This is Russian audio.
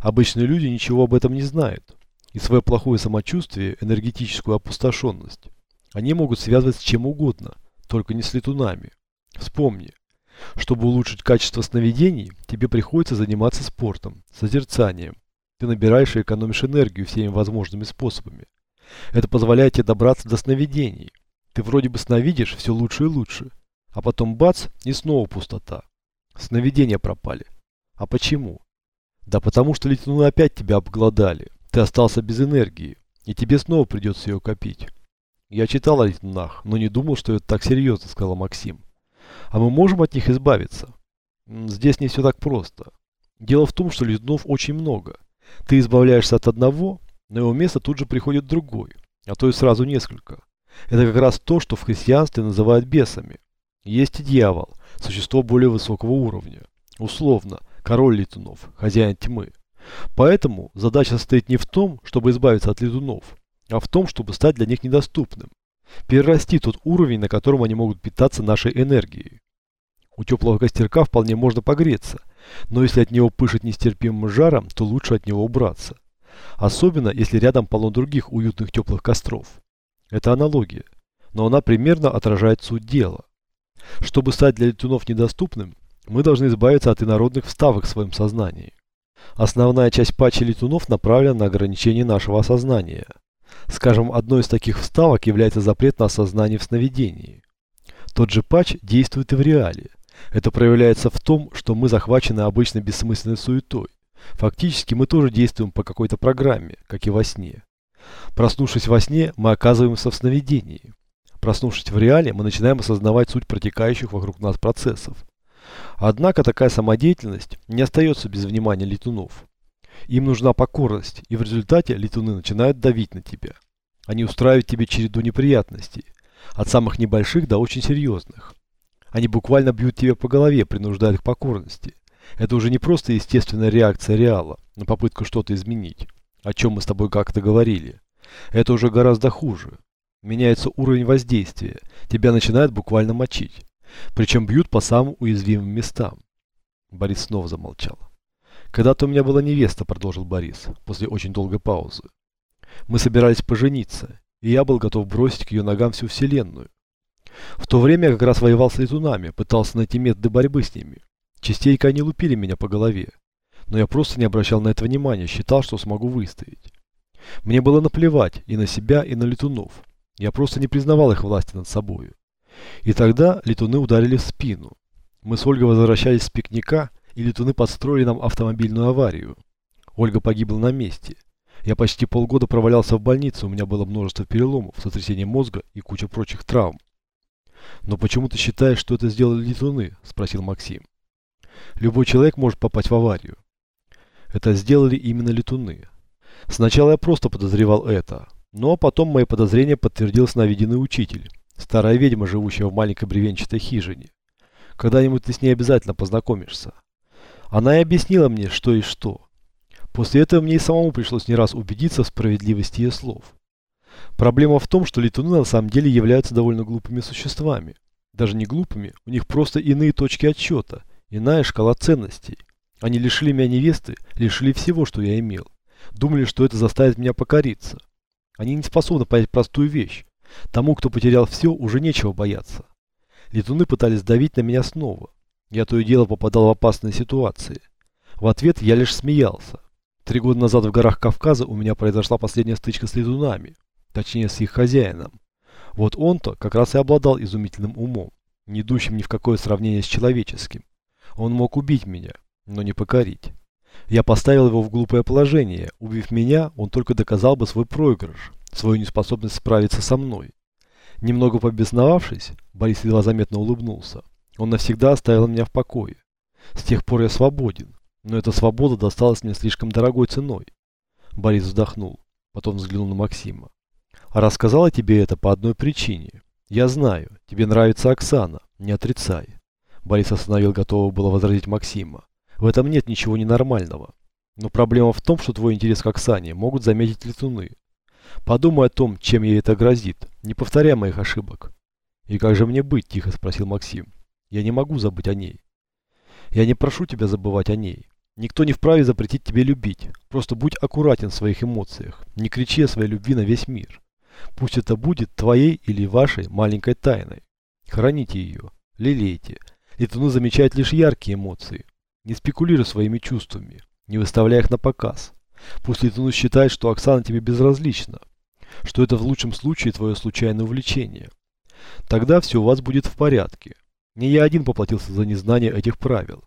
Обычные люди ничего об этом не знают. И свое плохое самочувствие, энергетическую опустошенность, они могут связывать с чем угодно, только не с летунами. Вспомни, чтобы улучшить качество сновидений, тебе приходится заниматься спортом, созерцанием. Ты набираешь и экономишь энергию всеми возможными способами. Это позволяет тебе добраться до сновидений. Ты вроде бы сновидишь все лучше и лучше, а потом бац, и снова пустота. Сновидения пропали. А почему? Да потому что летуны опять тебя обглодали. Ты остался без энергии, и тебе снова придется ее копить. Я читал о летунах, но не думал, что это так серьезно, сказал Максим. А мы можем от них избавиться? Здесь не все так просто. Дело в том, что летунов очень много. Ты избавляешься от одного, на его место тут же приходит другой, а то и сразу несколько. Это как раз то, что в христианстве называют бесами. Есть и дьявол, существо более высокого уровня. Условно, король летунов, хозяин тьмы. Поэтому задача состоит не в том, чтобы избавиться от летунов, а в том, чтобы стать для них недоступным. Перерасти тот уровень, на котором они могут питаться нашей энергией. У теплого костерка вполне можно погреться, но если от него пышет нестерпимым жаром, то лучше от него убраться. Особенно, если рядом полно других уютных теплых костров. Это аналогия, но она примерно отражает суть дела. Чтобы стать для летунов недоступным, мы должны избавиться от инородных вставок в своем сознании. Основная часть патча летунов направлена на ограничение нашего сознания. Скажем, одной из таких вставок является запрет на осознание в сновидении. Тот же патч действует и в реале. Это проявляется в том, что мы захвачены обычной бессмысленной суетой. Фактически мы тоже действуем по какой-то программе, как и во сне. Проснувшись во сне, мы оказываемся в сновидении. Проснувшись в реале, мы начинаем осознавать суть протекающих вокруг нас процессов. Однако такая самодеятельность не остается без внимания летунов. Им нужна покорность, и в результате летуны начинают давить на тебя. Они устраивают тебе череду неприятностей, от самых небольших до очень серьезных. Они буквально бьют тебя по голове, принуждая к покорности. Это уже не просто естественная реакция реала на попытку что-то изменить, о чем мы с тобой как-то говорили. Это уже гораздо хуже. Меняется уровень воздействия, тебя начинают буквально мочить. Причем бьют по самым уязвимым местам. Борис снова замолчал. «Когда-то у меня была невеста», — продолжил Борис, после очень долгой паузы. «Мы собирались пожениться, и я был готов бросить к ее ногам всю вселенную. В то время я как раз воевал с летунами, пытался найти методы борьбы с ними. Частенько они лупили меня по голове, но я просто не обращал на это внимания, считал, что смогу выстоять. Мне было наплевать и на себя, и на летунов. Я просто не признавал их власти над собою. И тогда летуны ударили в спину. Мы с Ольгой возвращались с пикника, и летуны подстроили нам автомобильную аварию. Ольга погибла на месте. Я почти полгода провалялся в больнице, у меня было множество переломов, сотрясение мозга и куча прочих травм. «Но почему ты считаешь, что это сделали летуны?» – спросил Максим. «Любой человек может попасть в аварию. Это сделали именно летуны. Сначала я просто подозревал это, но потом мои подозрения подтвердил сновиденный учитель, старая ведьма, живущая в маленькой бревенчатой хижине. Когда-нибудь ты с ней обязательно познакомишься. Она и объяснила мне, что и что. После этого мне и самому пришлось не раз убедиться в справедливости ее слов. Проблема в том, что летуны на самом деле являются довольно глупыми существами. Даже не глупыми, у них просто иные точки отсчета, иная шкала ценностей. Они лишили меня невесты, лишили всего, что я имел. Думали, что это заставит меня покориться. Они не способны понять простую вещь. Тому, кто потерял все, уже нечего бояться. Летуны пытались давить на меня снова. Я то и дело попадал в опасные ситуации. В ответ я лишь смеялся. Три года назад в горах Кавказа у меня произошла последняя стычка с летунами. Точнее, с их хозяином. Вот он-то как раз и обладал изумительным умом, не идущим ни в какое сравнение с человеческим. Он мог убить меня, но не покорить. Я поставил его в глупое положение. Убив меня, он только доказал бы свой проигрыш, свою неспособность справиться со мной. Немного побесновавшись, Борис едва заметно улыбнулся. Он навсегда оставил меня в покое. С тех пор я свободен, но эта свобода досталась мне слишком дорогой ценой. Борис вздохнул, потом взглянул на Максима. А рассказала тебе это по одной причине. Я знаю, тебе нравится Оксана, не отрицай. Борис остановил готового было возразить Максима. В этом нет ничего ненормального. Но проблема в том, что твой интерес к Оксане могут заметить летуны. Подумай о том, чем ей это грозит. Не повторяй моих ошибок. И как же мне быть, тихо спросил Максим. Я не могу забыть о ней. Я не прошу тебя забывать о ней. Никто не вправе запретить тебе любить. Просто будь аккуратен в своих эмоциях. Не кричи о своей любви на весь мир. Пусть это будет твоей или вашей маленькой тайной. Храните ее, лелейте. Летуны замечают лишь яркие эмоции. Не спекулируй своими чувствами, не выставляя их на показ. Пусть летуны считает, что Оксана тебе безразлична, что это в лучшем случае твое случайное увлечение. Тогда все у вас будет в порядке. Не я один поплатился за незнание этих правил.